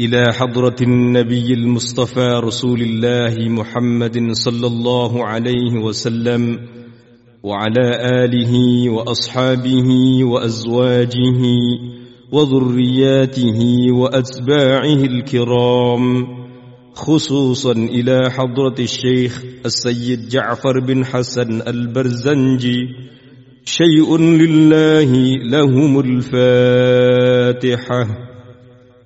إلى حضرة النبي المصطفى رسول الله محمد صلى الله عليه وسلم وعلى آله وأصحابه وأزواجه وذرياته وأتباعه الكرام خصوصا إلى حضرة الشيخ السيد جعفر بن حسن البرزنجي شيء لله لهم الفاتحة.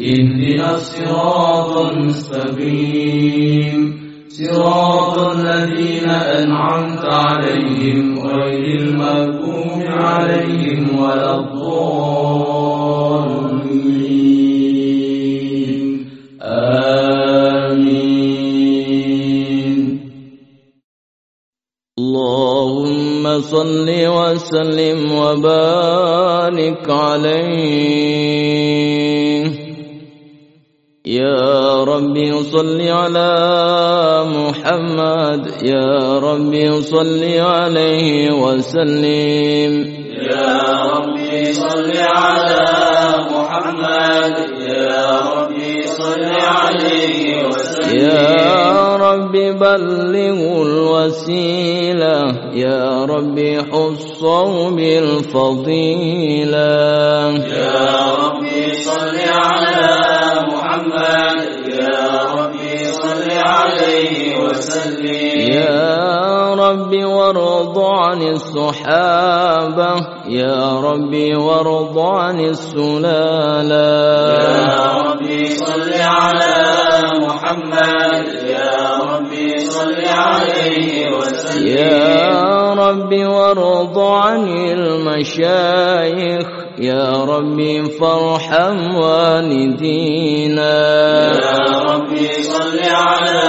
اهدنا الصراط المستقيم. صراط الذين أنعمت عليهم غير المغضوب عليهم ولا الضالين. آمين. اللهم صل وسلم وبارك عليه. يا ربي صل على محمد. يا ربي صل عليه وسلم. يا ربي صل على محمد. يا ربي صل عليه وسلم. يا ربي بلغ الوسيلة. يا ربي حصوا بالفضيلة. يا ربي صل على محمد يا ربي صل عليه وسلم. يا ربي وارض عن الصحابة. يا ربي وارض عن السلالة. يا ربي صل على محمد. يا ربي صل عليه وسلم. يا ربي وارض عن المشايخ. يا ربي فارحم والدينا. يا ربي صل على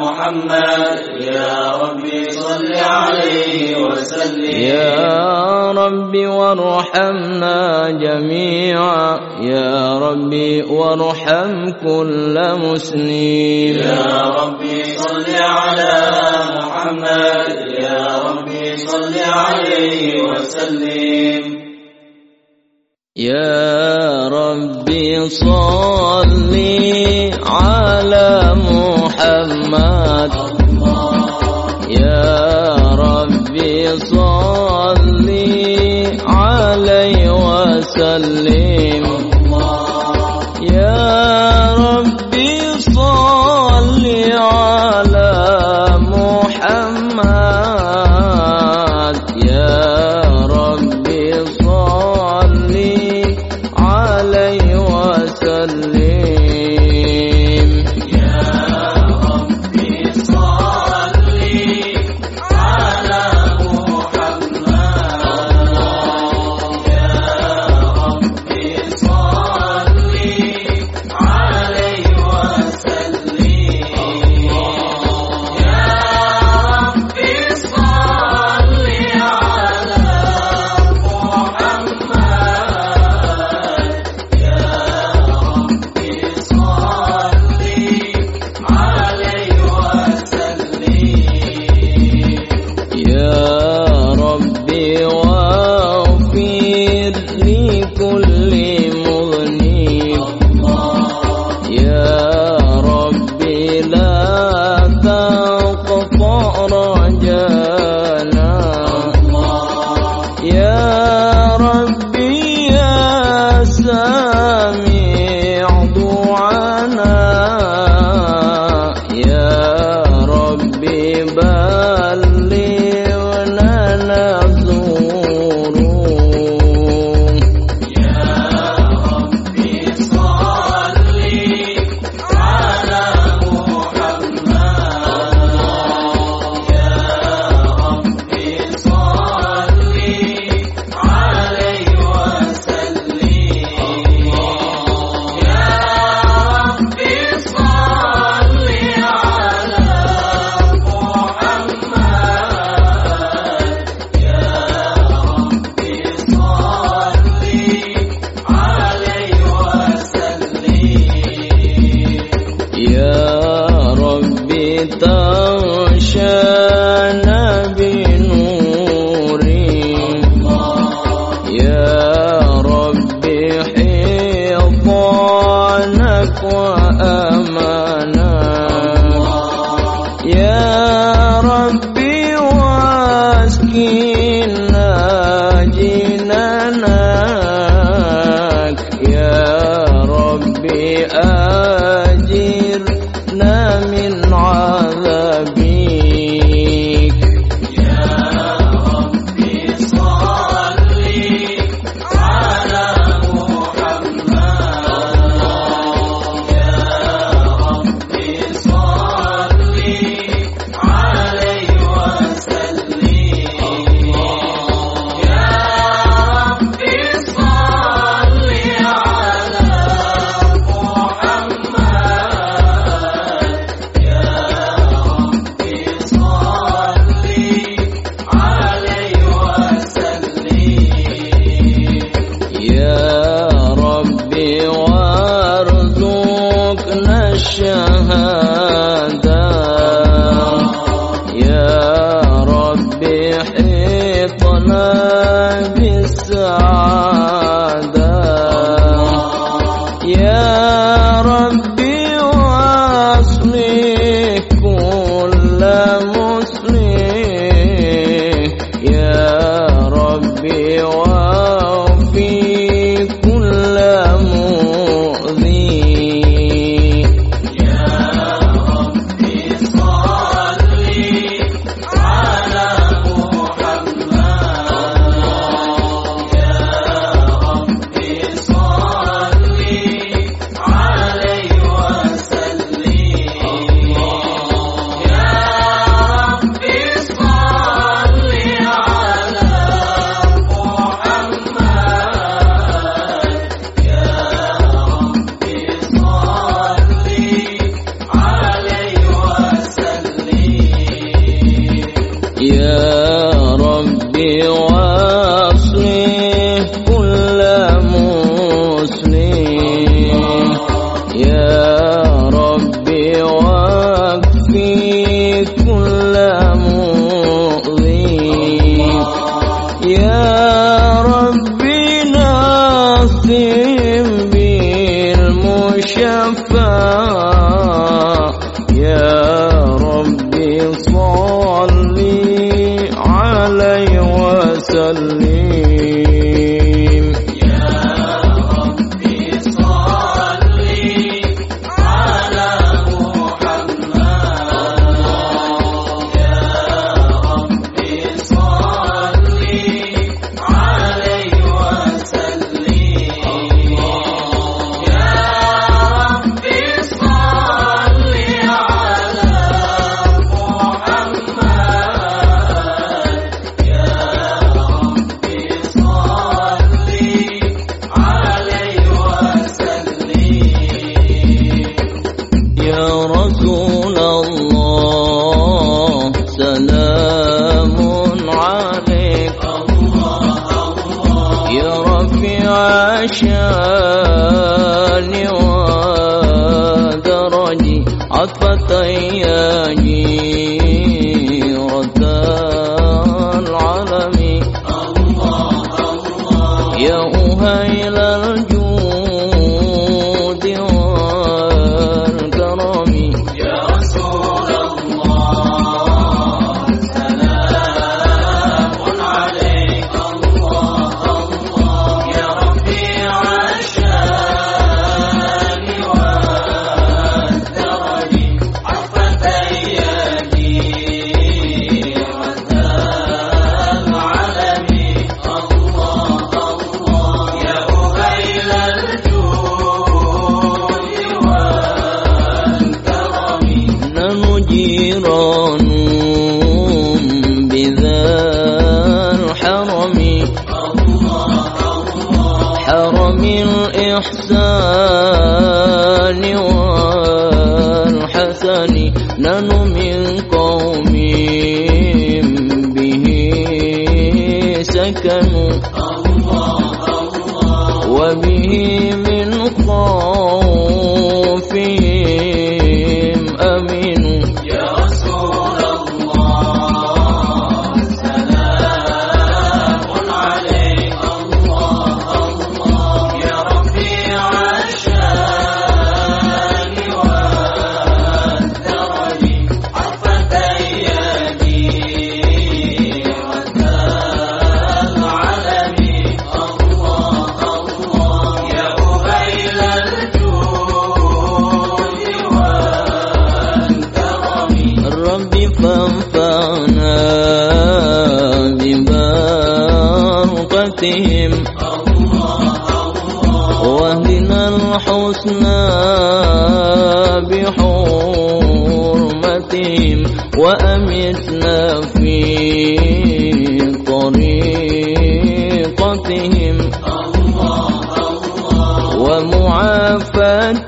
محمد. يا ربي صل عليه وسلم. يا ربي وارحمنا جميعا. يا ربي وارحم كل مسلم. يا ربي صل على محمد. يا ربي صل عليه وسلم. يا ربي صل على محمد حفظانك ببركتهم واهدنا الحسنى بحرمتهم وأمتنا في طريقتهم ومعافاة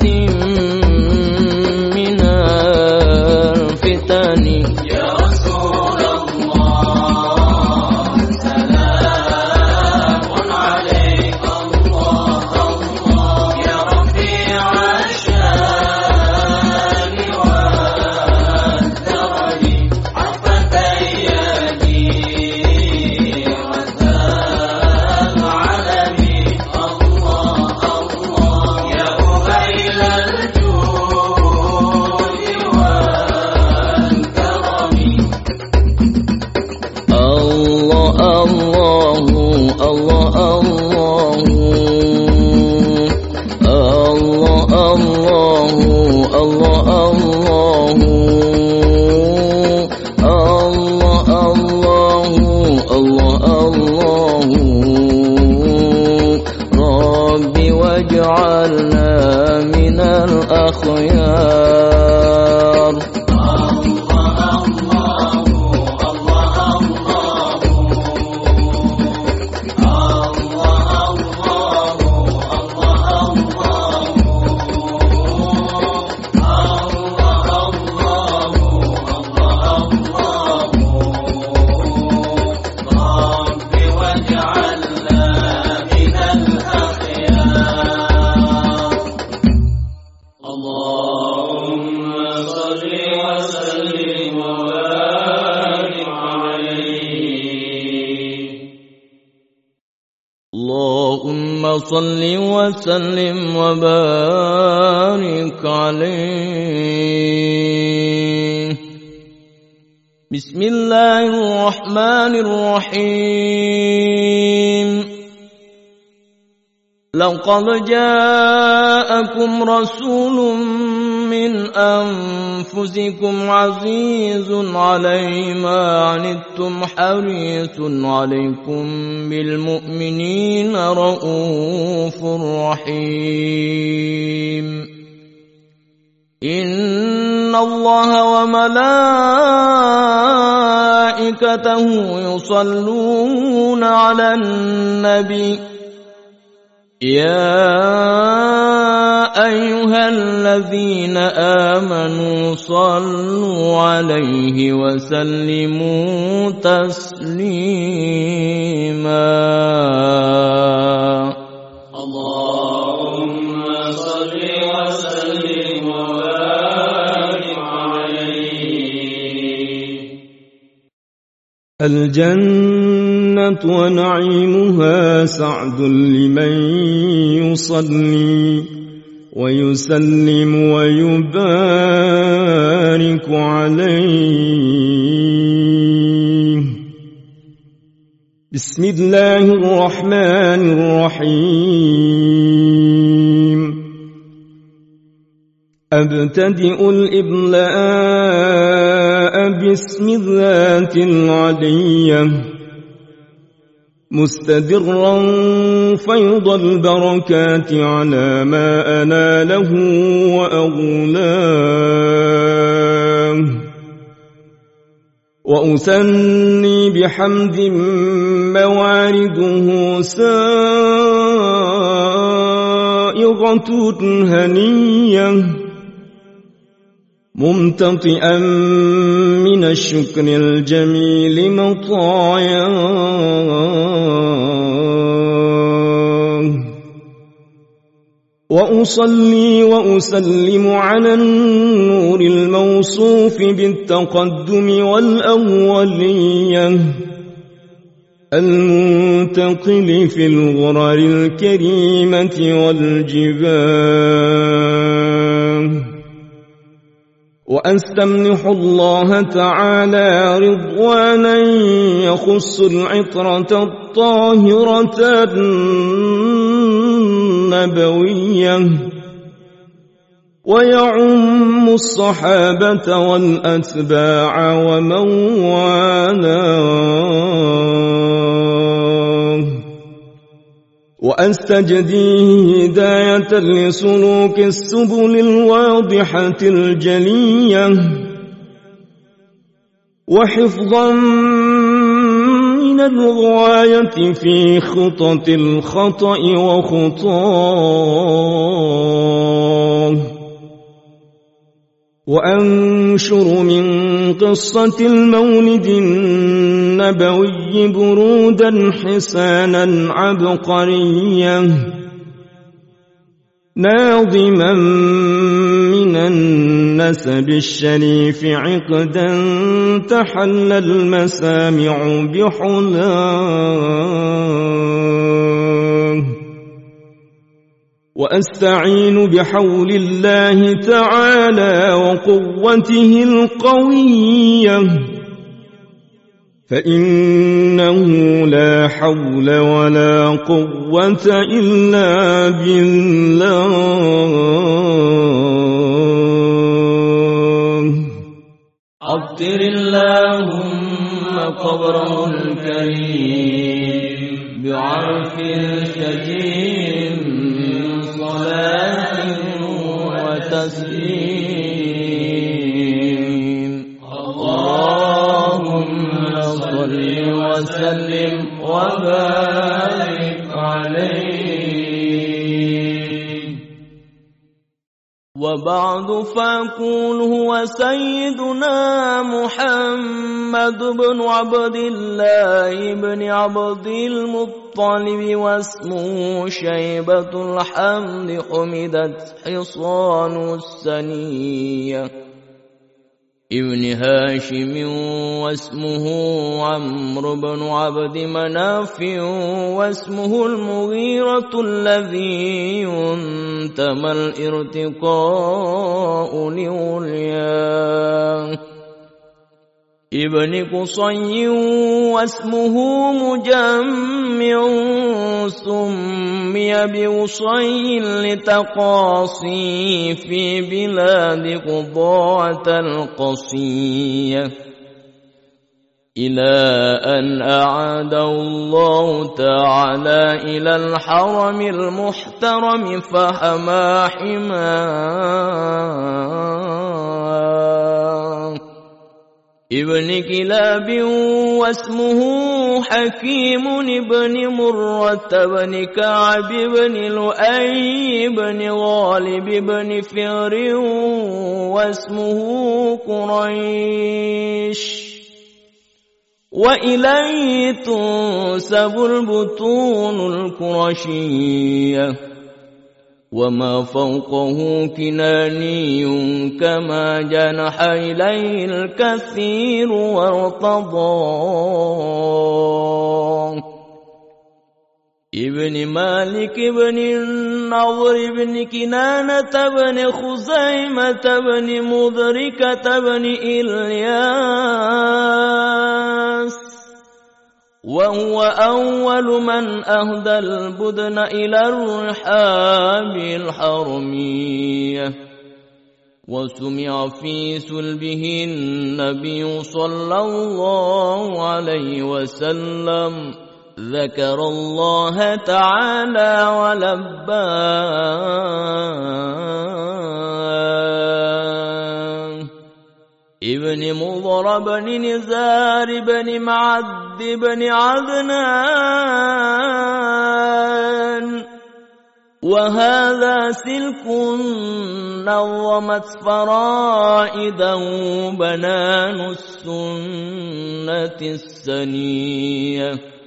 اللهم صل وسلم وبارك عليه. بسم الله الرحمن الرحيم. لقد جاءكم رسول من أنفسكم عزيز عليه ما عنتم حريص عليكم بالمؤمنين رؤوف رحيم. إن الله وملائكته يصلون على النبي. يا أيها الذين آمنوا صلوا عليه وسلموا تسليما. اللهم صل وسلم وبارك عليه. ونعيمها سعد لمن يصلي ويسلم ويبارك عليه. بسم الله الرحمن الرحيم. أبتدئ الإبلاء باسم الذات العلية. مستدرا فيض البركات على ما أناله وأغلاه. وأثني بحمد موارده سائغة هنية ممتطئا من الشكر الجميل مطاياه وأصلي وأسلم على النور الموصوف بالتقدم والأولية المنتقل في الغرر الكريمة والجباه وأستمنح الله تعالى رضوانا يخص العطرة الطاهرة النبوية. ويعم الصحابة والأتباع ومن والاه وأستجديه هداية لسلوك السبل الواضحة الجلية. وحفظا من الغاية في خطط الخطأ وخطاه. وأنشر من قصة المولد النبوي برودا حسانا عبقريا ناظما من النسب الشريف عقدا تحل المسامع بحلاه. وأستعين بحول الله تعالى وقوته القوية. فإنه لا حول ولا قوة إلا بالله. عطر اللهم قبره الكريم بعرف الشجيم من صلاة وتسليم. وسلم وبارك عليه. وبعد فأقول هو سيدنا محمد بن عبد الله بن عبد المطلب واسمه شيبة الحمد حمدت حصان السنية. ابن هاشم واسمه عمرو بن عبد مناف واسمه المغيرة الذي ينتمى الارتقاء لعلياه ابن قصي واسمه مجمع سمي بوصي لتقاصي في بلاد قضاة القصية. إلى أن أعاد الله تعالى إلى الحرم المحترم فحما حماه ابن كلاب واسمه حكيم بن مرة بن كعب بن لؤي بن غالب بن فر واسمه قريش. وإليه تنسب البطون القرشية. وما فوقه كناني كما جنح إليه الكثير وارتضى. ابن مالك بن النضر بن كنانة بن خزيمة بن مدركة بن إلياس. وهو أول من أهدى البدن إلى الرحاب الحرمية. وسمع في سلبه النبي صلى الله عليه وسلم ذكر الله تعالى ولباه ابن مضر بن نزار بن معد بن عدنان. وهذا سلك نظمت فرائده بنان السنة السنية.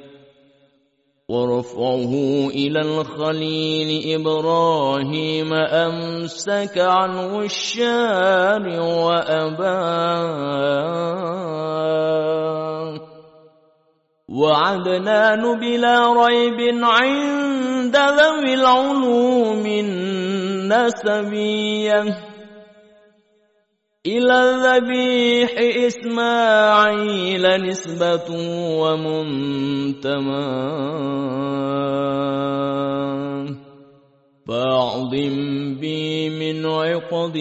ورفعه إلى الخليل إبراهيم أمسك عنه الشارع وأباه وعدنان بلا ريب عند ذوي العلوم النسبية. إلى الذبيح إسماعيل نسبة ومنتمى فأعظم بي من عقد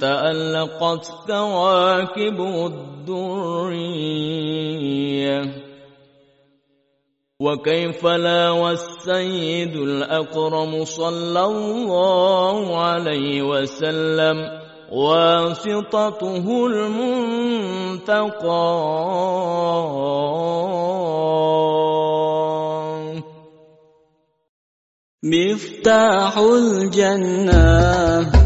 تألقت كواكب الدرية. وكيف لا والسيد الأكرم صلى الله عليه وسلم واسطته المنتقى. مفتاح الجنة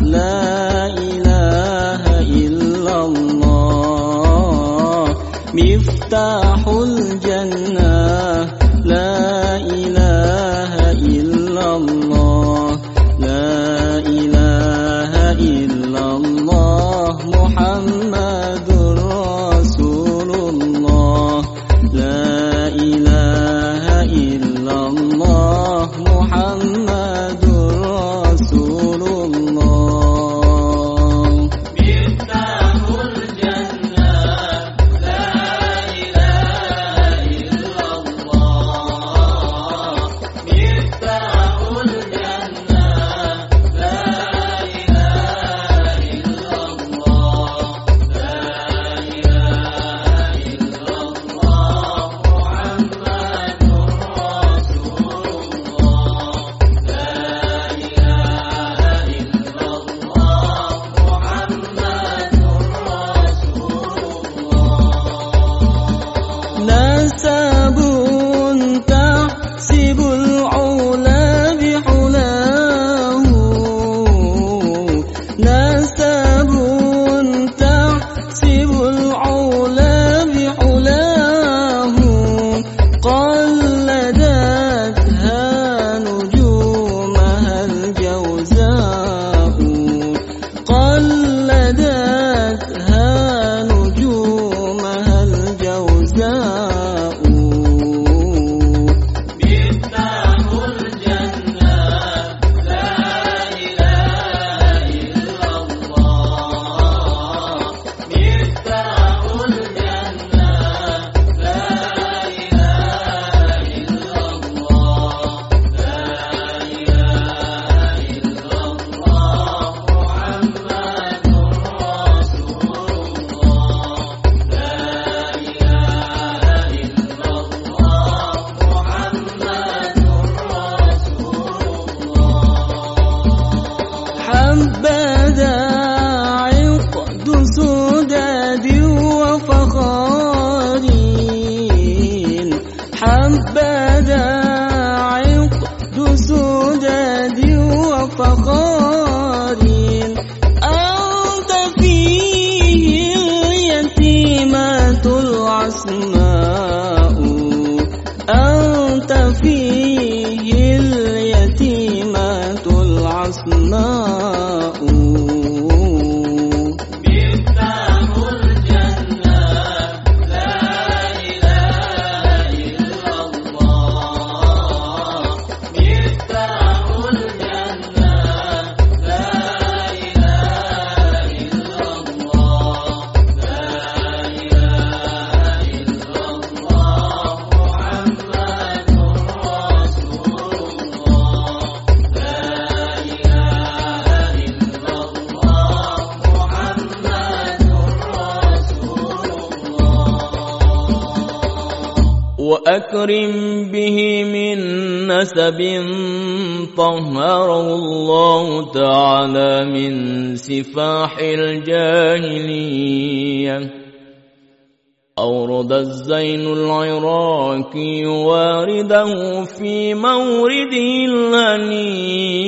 لا إله إلا الله. مفتاح الجنة Muhammed ورد الزين العراقي وارده في مورده الغني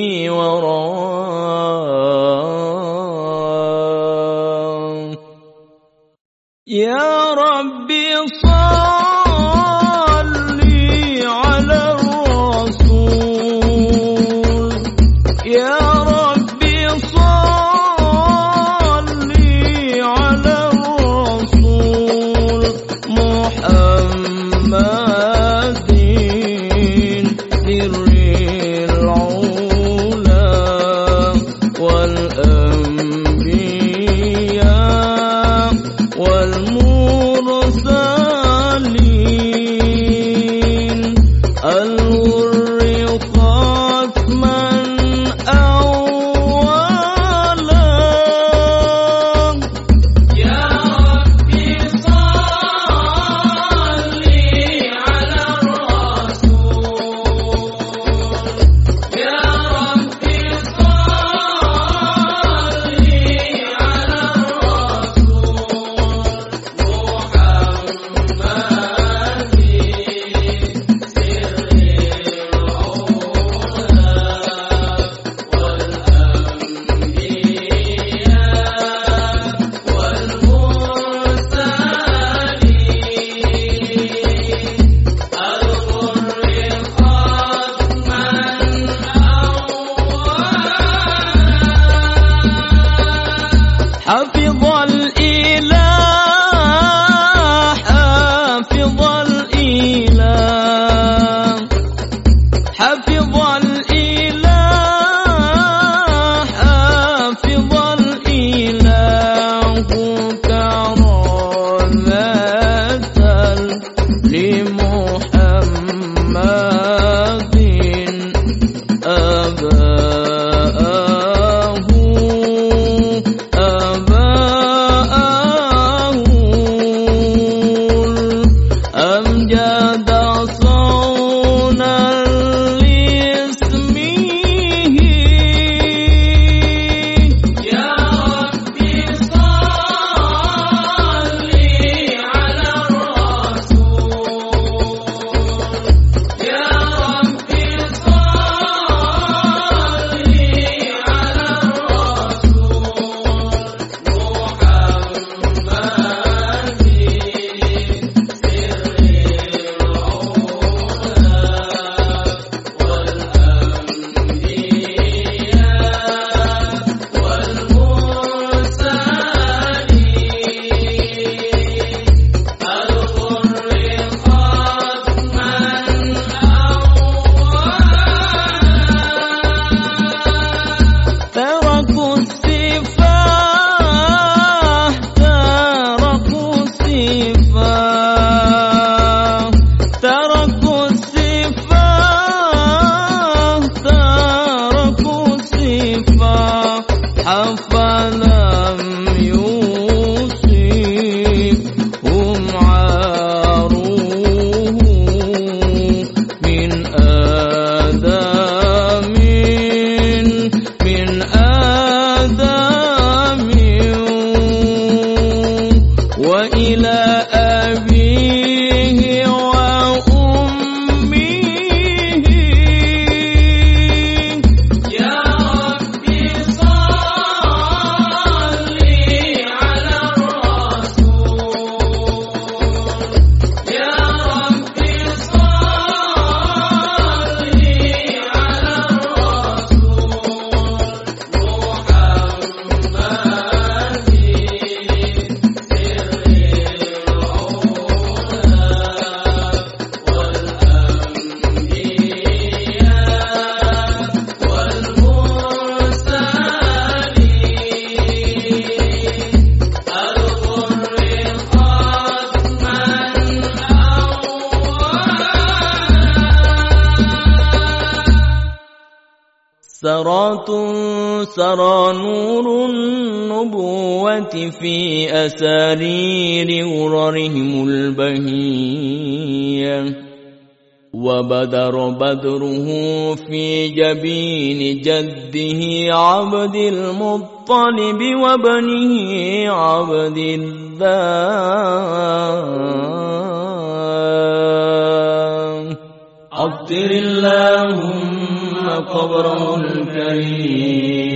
سرى نور النبوة في أسارير غررهم البهية. وبدر بدره في جبين جده عبد المطلب وبنه عبد الله عطر اللهم قبره الكريم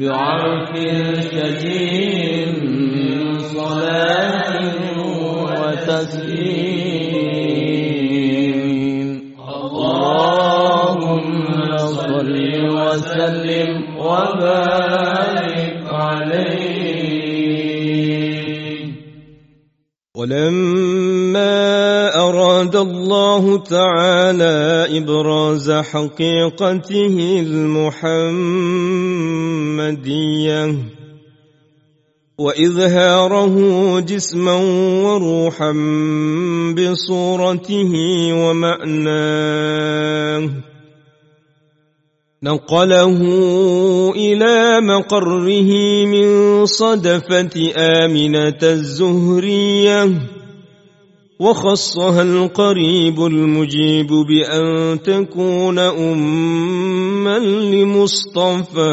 بعرف الشجير من صلاة وتسليم. اللهم صل وسلم وبارك عليه. ولما أراد الله تعالى إبراز حقيقته المحمدية وإظهاره جسما وروحا بصورته ومعناه نقله إلى مقره من صدفة آمنة الزهرية وخصها القريب المجيب بأن تكون أما لمصطفى.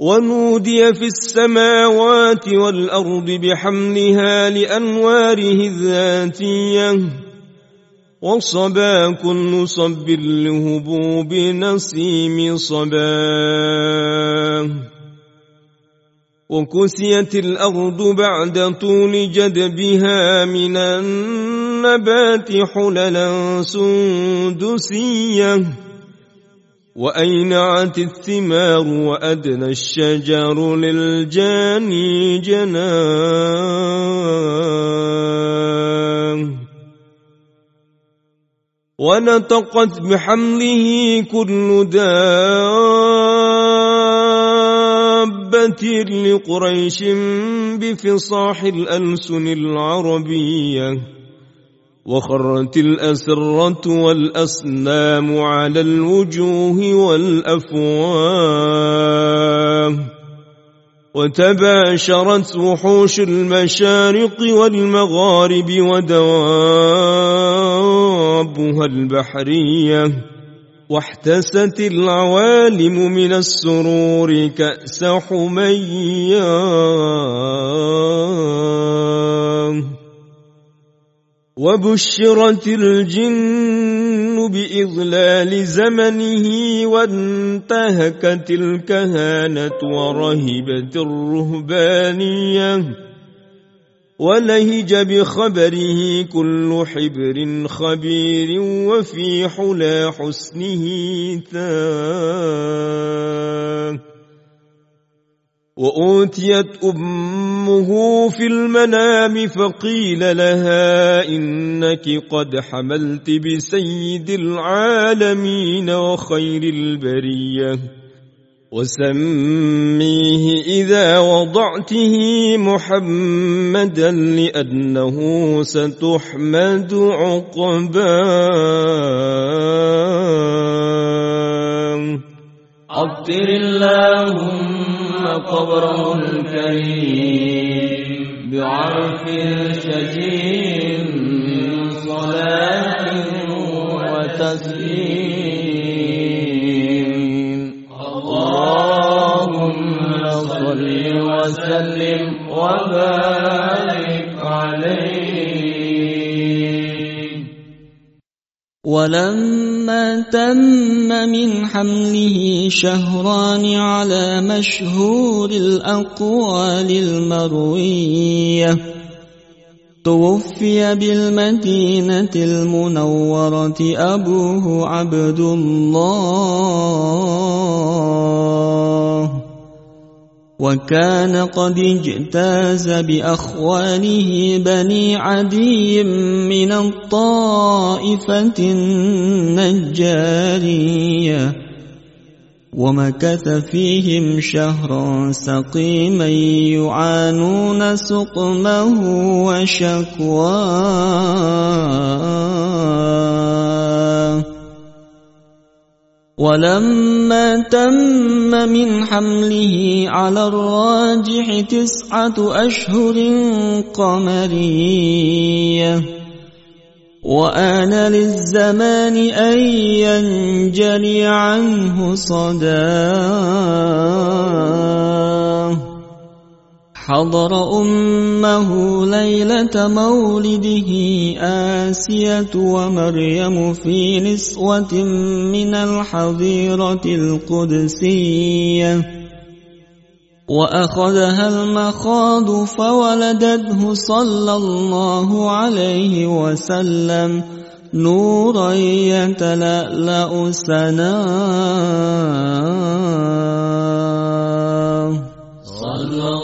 ونودي في السماوات والأرض بحملها لأنواره الذاتية. وصبا كل صب لهبوب نسيم صباه وكسيت الأرض بعد طول جدبها من النبات حللا سندسية. وأينعت الثمار وأدنى الشجر للجاني جناه ونطقت بحمله كل دابة لقريش بفصاح الألسن العربية. وخرت الأسرة والأصنام على الوجوه والأفواه. وتباشرت وحوش المشارق والمغارب ودوابها البحرية واحتست العوالم من السرور كأس حمياه وبشرت الجن بإضلال زمنه وانتهكت الكهانة ورهبت الرهبانية. ولهج بخبره كل حبر خبير وفي حلا حسنه تاه وأوتيت أمه في المنام فقيل لها إنك قد حملت بسيد العالمين وخير البرية. وسميه إذا وضعته محمدا لأنه ستحمد عقباه. عطر اللهم قبره الكريم بعرف الشجير من صلاة وتسليم. وسلم وبارك عليه. ولما تم من حمله شهران على مشهور الأقوال المروية توفي بالمدينة المنورة أبوه عبد الله. وكان قد اجتاز بأخوانه بني عدي من الطائفة النجارية ومكث فيهم شهرا سقيما يعانون سقمه وشكواه ولما تم من حمله على الراجح تسعة أشهر قمرية. وآن للزمان أن ينجلي عنه صداه حضر أمه ليلة مولده آسية ومريم في نسوة من الحظيرة القدسية. وأخذها المخاض فولدته صلى الله عليه وسلم. نورا يتلألأ سناه صلى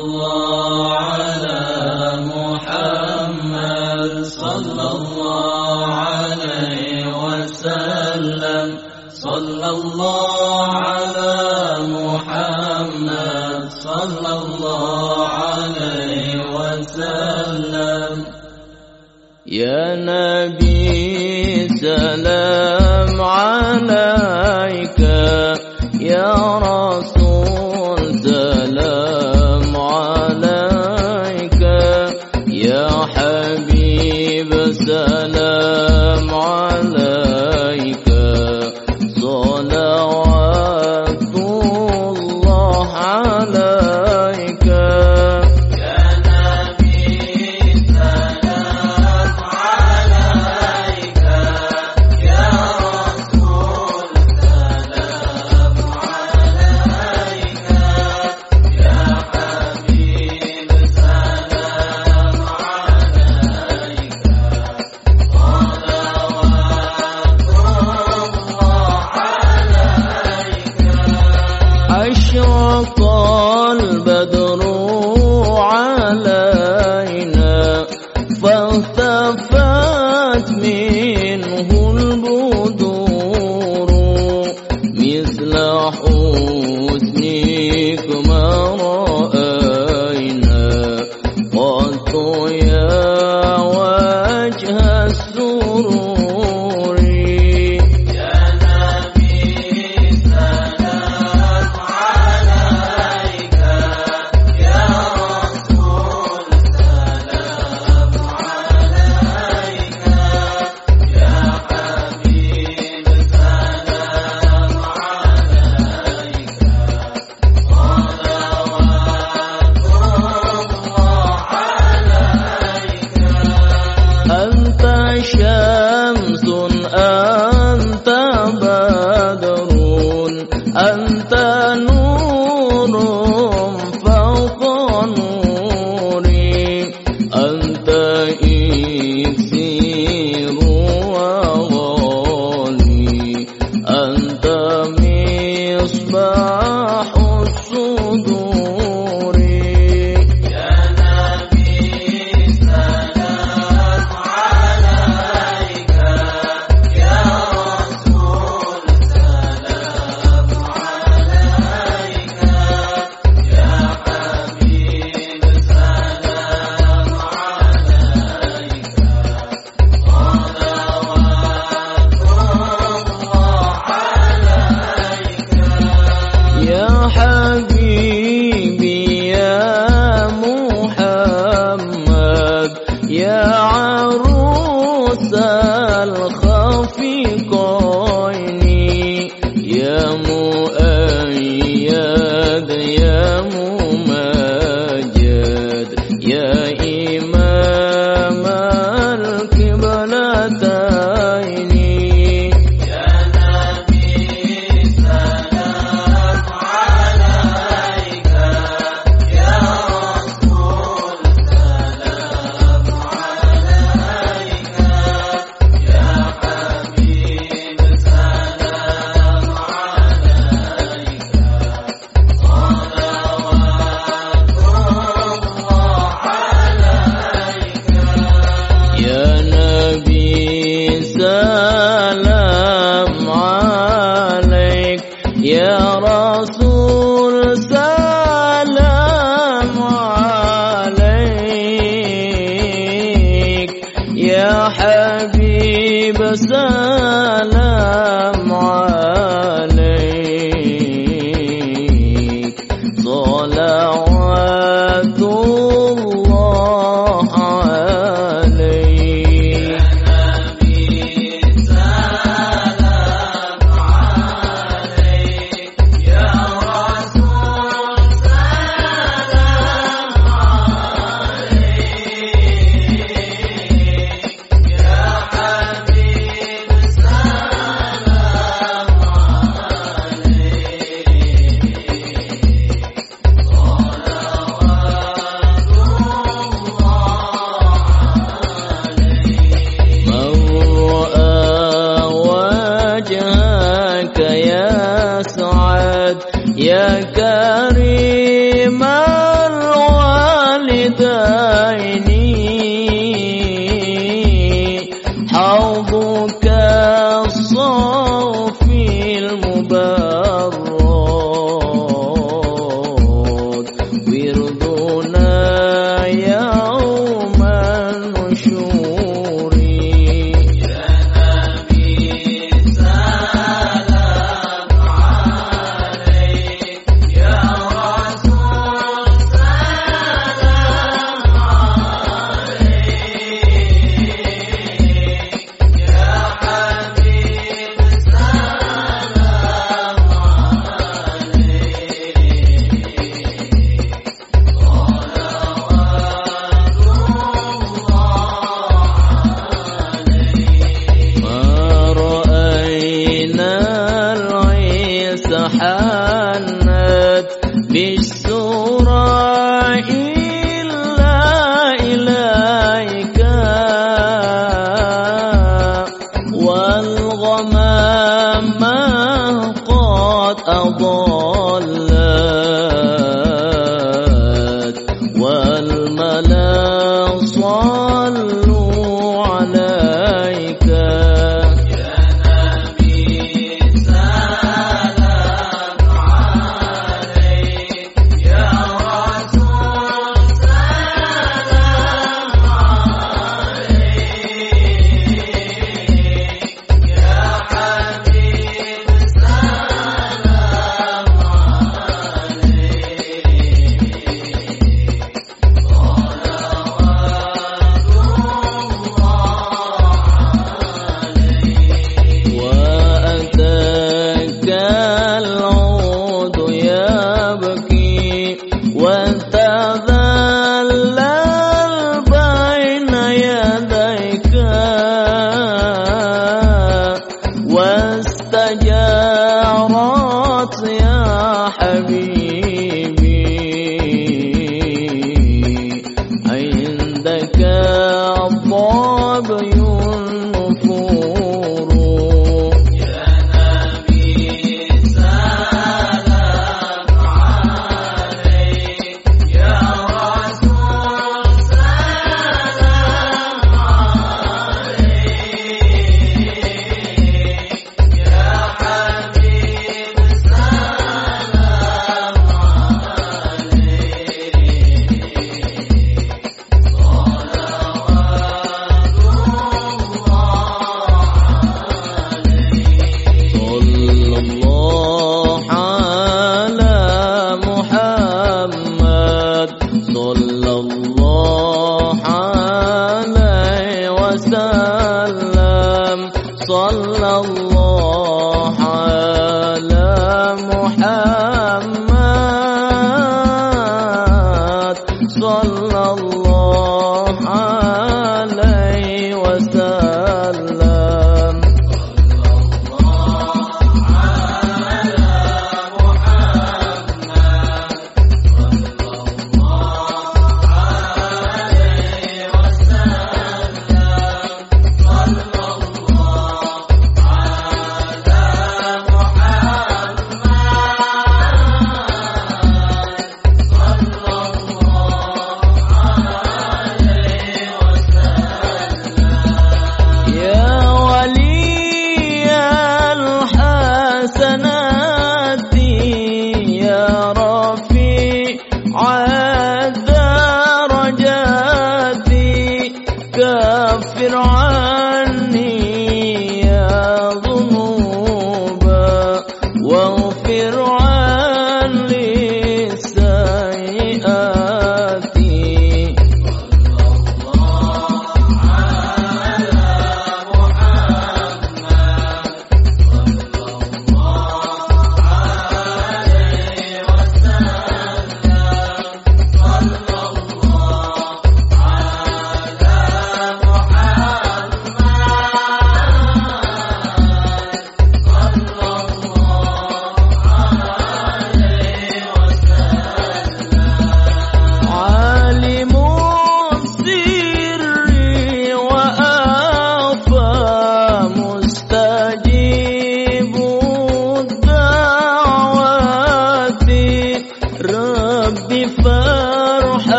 صلى الله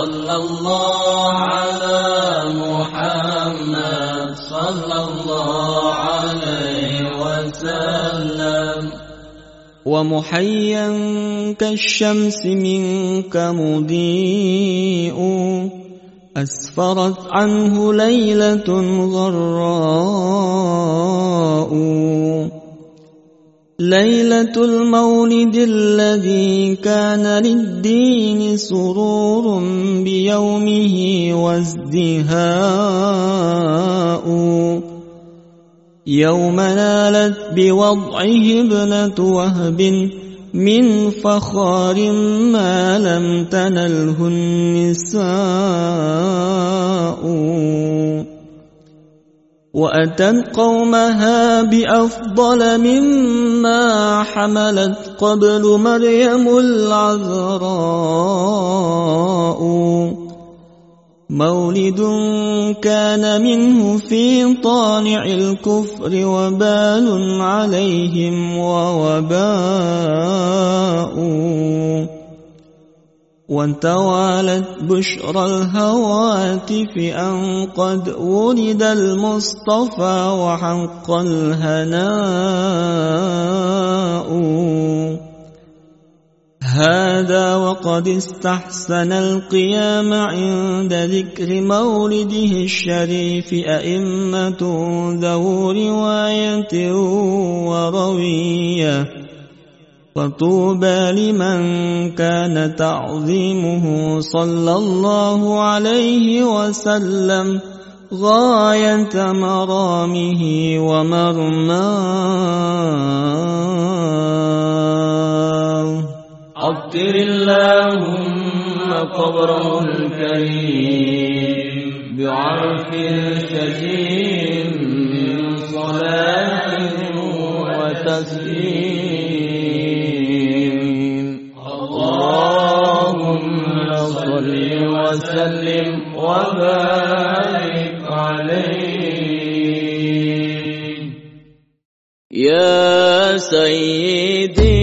صلى الله على محمد صلى الله عليه وسلم. ومحيا كالشمس منك مضيء أسفرت عنه ليلة غراء. ليلة المولد الذي كان للدين سرور بيومه وازدهاء. يوم نالت بوضعه ابنة وهب من فخار ما لم تنله النساء. وأتت قومها بأفضل مما حملت قبل مريم العذراء. مولد كان منه في طانع الكفر وبال عليهم ووباء. وتوالت بشرى الهواتف أن قد ولد المصطفى وحق الهناء. هذا وقد استحسن القيام عند ذكر مولده الشريف أئمة ذو رواية وروية. فطوبى لمن كان تعظيمه صلى الله عليه وسلم غاية مرامه ومرماه عطر اللهم قبره الكريم بعرف شجين من صلاة وتسليم وسلم وبارك عليه. يا سيدي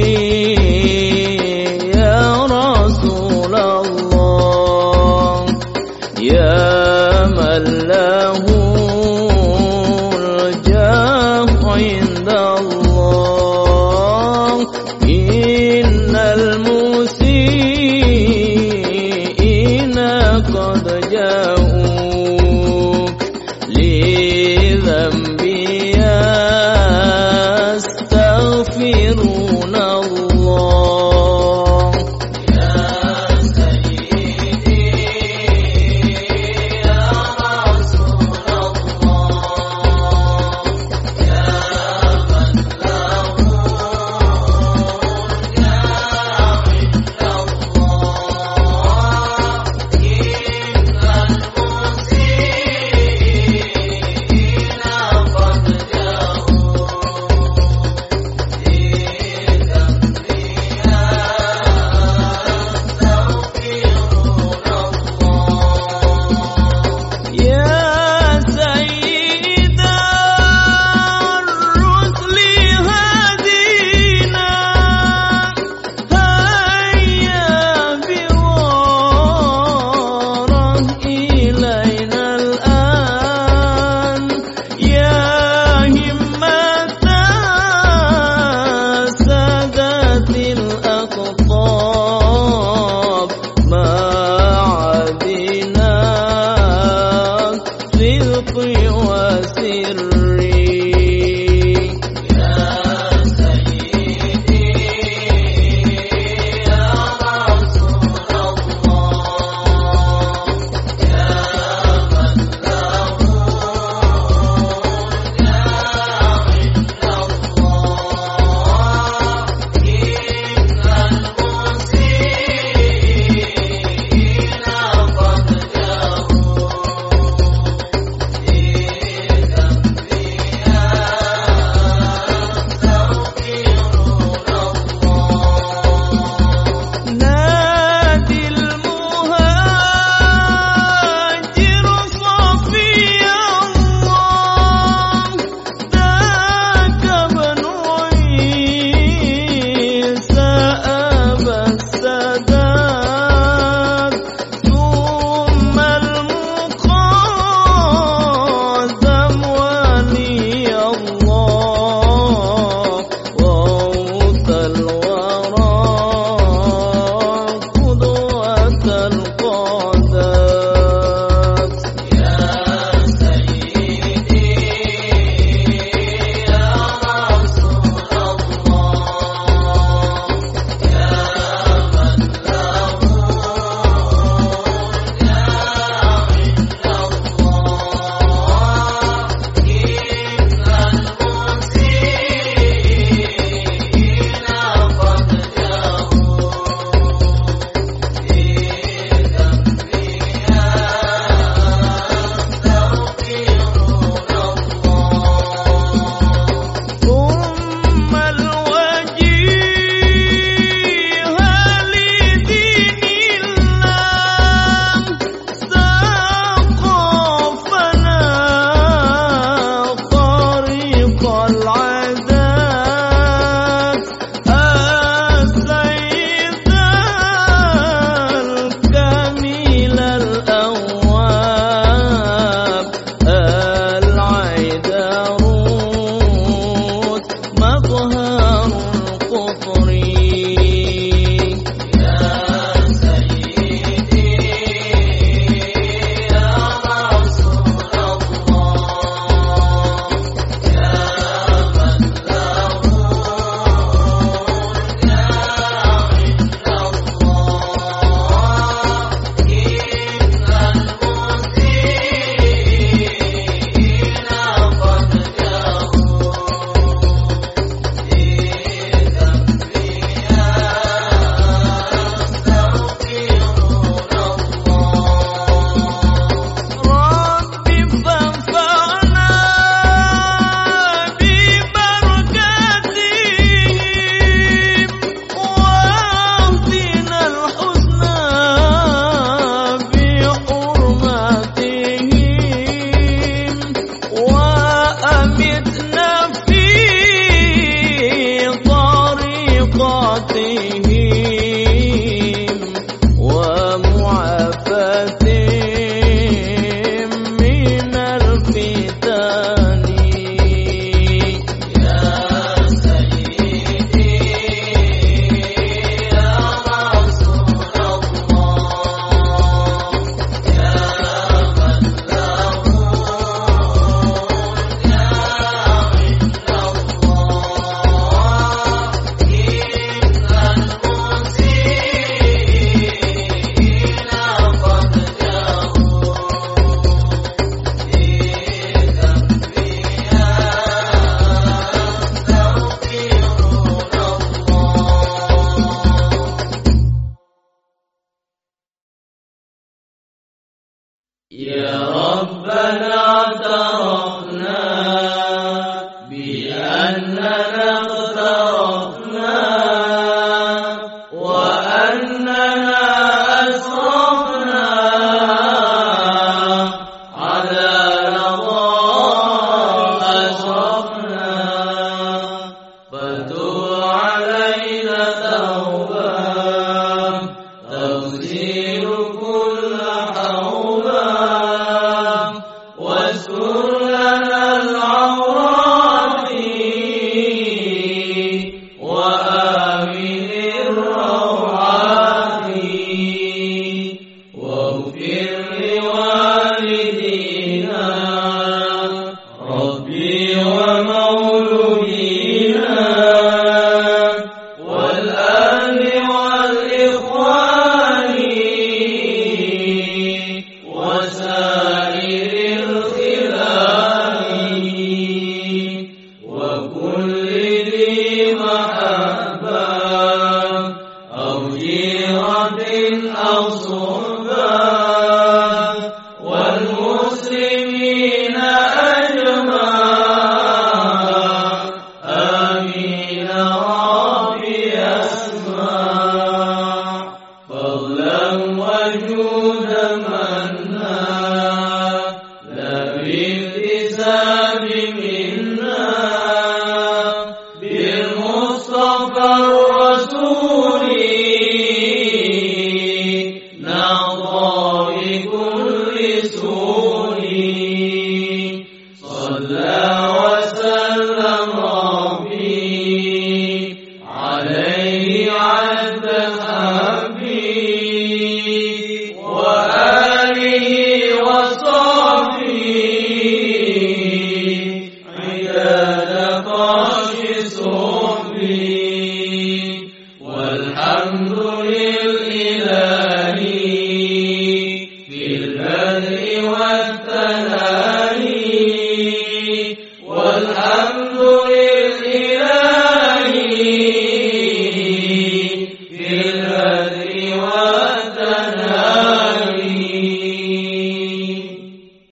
Yeah.